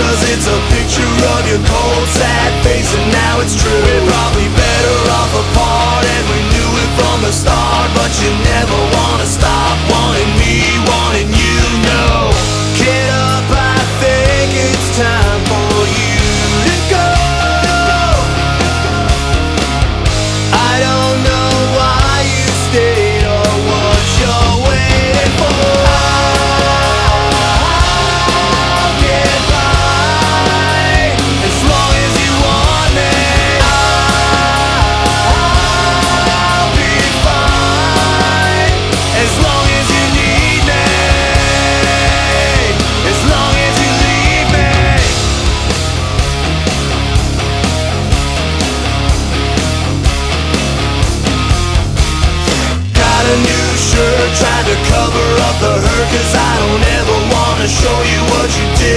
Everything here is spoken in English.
Cause it's a picture of your cold sad face And now it's true. We're probably better off new shirt trying to cover up the hurt Cause I don't ever wanna show you what you did